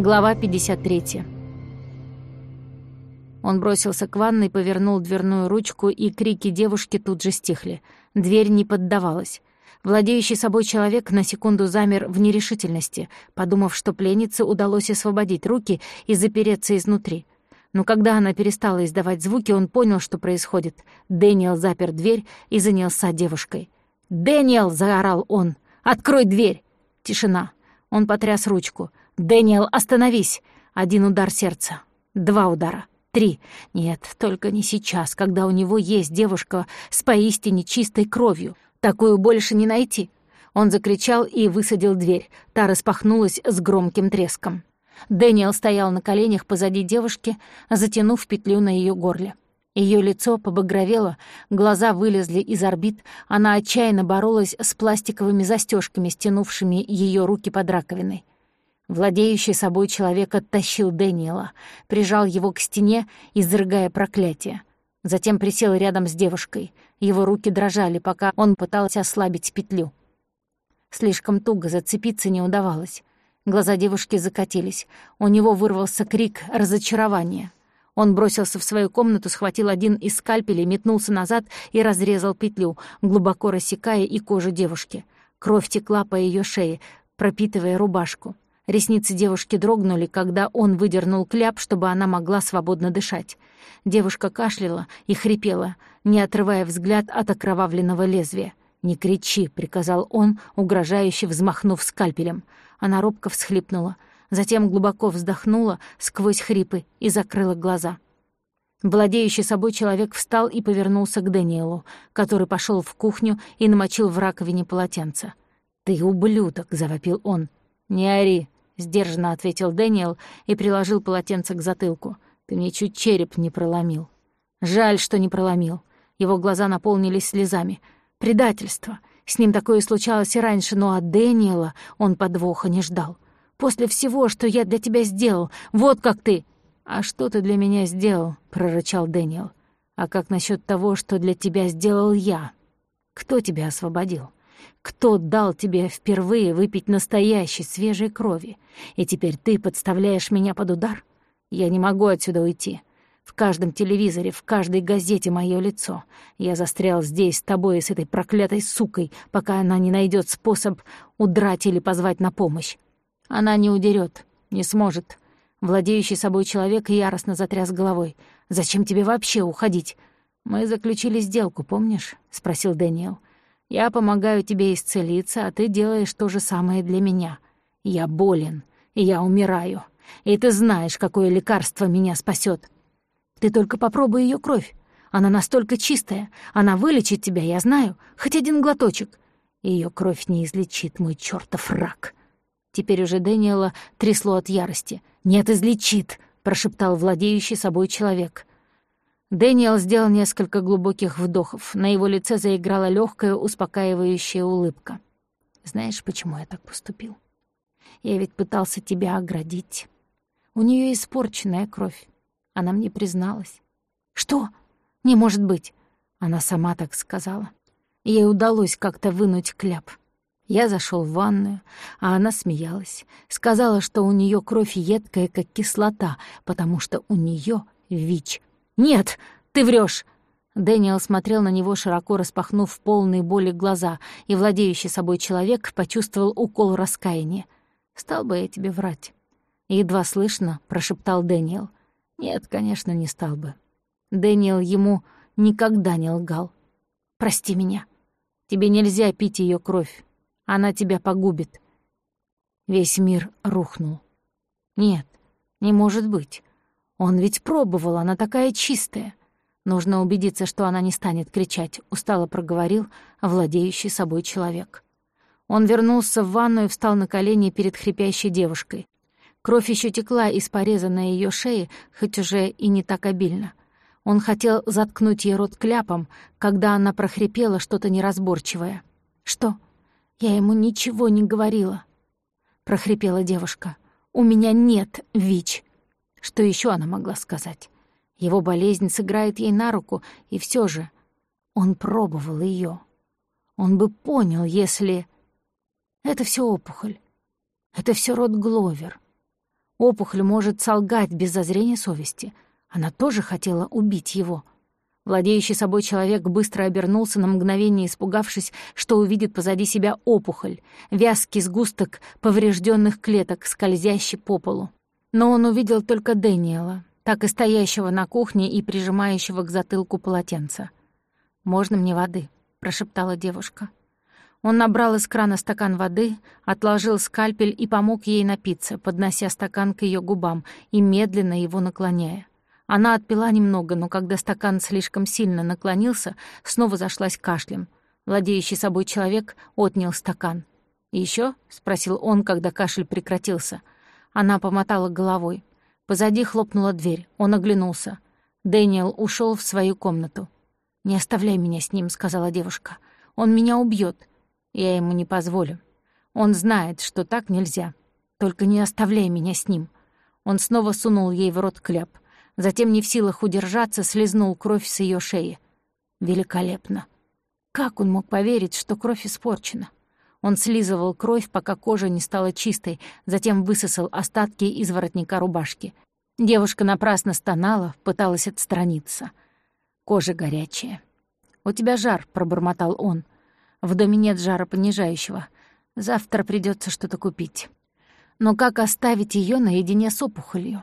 Глава 53. Он бросился к ванной, повернул дверную ручку, и крики девушки тут же стихли. Дверь не поддавалась. Владеющий собой человек на секунду замер в нерешительности, подумав, что пленнице удалось освободить руки и запереться изнутри. Но когда она перестала издавать звуки, он понял, что происходит. Дэниел запер дверь и занялся девушкой. «Дэниел!» — заорал он. «Открой дверь!» Тишина. Он потряс ручку. «Дэниел, остановись!» Один удар сердца. Два удара. Три. Нет, только не сейчас, когда у него есть девушка с поистине чистой кровью. Такую больше не найти. Он закричал и высадил дверь. Та распахнулась с громким треском. Дэниел стоял на коленях позади девушки, затянув петлю на ее горле. Ее лицо побагровело, глаза вылезли из орбит, она отчаянно боролась с пластиковыми застежками, стянувшими ее руки под раковиной. Владеющий собой человек оттащил Дэниела, прижал его к стене, изрыгая проклятие. Затем присел рядом с девушкой. Его руки дрожали, пока он пытался ослабить петлю. Слишком туго зацепиться не удавалось. Глаза девушки закатились. У него вырвался крик разочарования. Он бросился в свою комнату, схватил один из скальпелей, метнулся назад и разрезал петлю, глубоко рассекая и кожу девушки. Кровь текла по ее шее, пропитывая рубашку. Ресницы девушки дрогнули, когда он выдернул кляп, чтобы она могла свободно дышать. Девушка кашляла и хрипела, не отрывая взгляд от окровавленного лезвия. «Не кричи», — приказал он, угрожающе взмахнув скальпелем. Она робко всхлипнула, затем глубоко вздохнула сквозь хрипы и закрыла глаза. Владеющий собой человек встал и повернулся к Даниэлу, который пошел в кухню и намочил в раковине полотенце. «Ты ублюдок!» — завопил он. «Не ори!» Сдержанно ответил Дэниел и приложил полотенце к затылку. Ты мне чуть череп не проломил. Жаль, что не проломил. Его глаза наполнились слезами. Предательство. С ним такое случалось и раньше, но от Дэниела он подвоха не ждал. После всего, что я для тебя сделал, вот как ты... «А что ты для меня сделал?» — прорычал Дэниел. «А как насчет того, что для тебя сделал я? Кто тебя освободил? Кто дал тебе впервые выпить настоящей свежей крови? И теперь ты подставляешь меня под удар? Я не могу отсюда уйти. В каждом телевизоре, в каждой газете мое лицо. Я застрял здесь с тобой и с этой проклятой сукой, пока она не найдет способ удрать или позвать на помощь. Она не удерет, не сможет. Владеющий собой человек яростно затряс головой. «Зачем тебе вообще уходить?» «Мы заключили сделку, помнишь?» — спросил Дэниел. Я помогаю тебе исцелиться, а ты делаешь то же самое для меня. Я болен, я умираю. И ты знаешь, какое лекарство меня спасет. Ты только попробуй ее кровь. Она настолько чистая. Она вылечит тебя, я знаю. Хоть один глоточек. Ее кровь не излечит мой чертов рак. Теперь уже Дэниела трясло от ярости. «Нет, излечит!» — прошептал владеющий собой человек. Дэниел сделал несколько глубоких вдохов. На его лице заиграла легкая, успокаивающая улыбка. «Знаешь, почему я так поступил? Я ведь пытался тебя оградить. У нее испорченная кровь. Она мне призналась. «Что? Не может быть!» Она сама так сказала. Ей удалось как-то вынуть кляп. Я зашел в ванную, а она смеялась. Сказала, что у нее кровь едкая, как кислота, потому что у нее ВИЧ — «Нет, ты врешь. Дэниел смотрел на него, широко распахнув полные боли глаза, и владеющий собой человек почувствовал укол раскаяния. «Стал бы я тебе врать?» Едва слышно прошептал Дэниел. «Нет, конечно, не стал бы». Дэниел ему никогда не лгал. «Прости меня. Тебе нельзя пить ее кровь. Она тебя погубит». Весь мир рухнул. «Нет, не может быть. Он ведь пробовал, она такая чистая. Нужно убедиться, что она не станет кричать, устало проговорил владеющий собой человек. Он вернулся в ванну и встал на колени перед хрипящей девушкой. Кровь еще текла из пореза на ее шее, хоть уже и не так обильно. Он хотел заткнуть ей рот кляпом, когда она прохрипела что-то неразборчивое. «Что? Я ему ничего не говорила», — прохрипела девушка. «У меня нет ВИЧ». Что еще она могла сказать? Его болезнь сыграет ей на руку, и все же он пробовал ее. Он бы понял, если... Это все опухоль. Это все род Гловер. Опухоль может солгать без зазрения совести. Она тоже хотела убить его. Владеющий собой человек быстро обернулся на мгновение, испугавшись, что увидит позади себя опухоль, вязкий сгусток поврежденных клеток, скользящий по полу. Но он увидел только Дэниела, так и стоящего на кухне и прижимающего к затылку полотенца. «Можно мне воды?» — прошептала девушка. Он набрал из крана стакан воды, отложил скальпель и помог ей напиться, поднося стакан к ее губам и медленно его наклоняя. Она отпила немного, но когда стакан слишком сильно наклонился, снова зашлась кашлем. Владеющий собой человек отнял стакан. Еще? спросил он, когда кашель прекратился. Она помотала головой. Позади хлопнула дверь. Он оглянулся. Дэниел ушел в свою комнату. «Не оставляй меня с ним», — сказала девушка. «Он меня убьет. Я ему не позволю. Он знает, что так нельзя. Только не оставляй меня с ним». Он снова сунул ей в рот кляп. Затем, не в силах удержаться, слезнул кровь с ее шеи. Великолепно. Как он мог поверить, что кровь испорчена? Он слизывал кровь, пока кожа не стала чистой, затем высосал остатки из воротника рубашки. Девушка напрасно стонала, пыталась отстраниться. Кожа горячая. «У тебя жар», — пробормотал он. В доме нет жара понижающего. Завтра придется что-то купить. Но как оставить ее наедине с опухолью?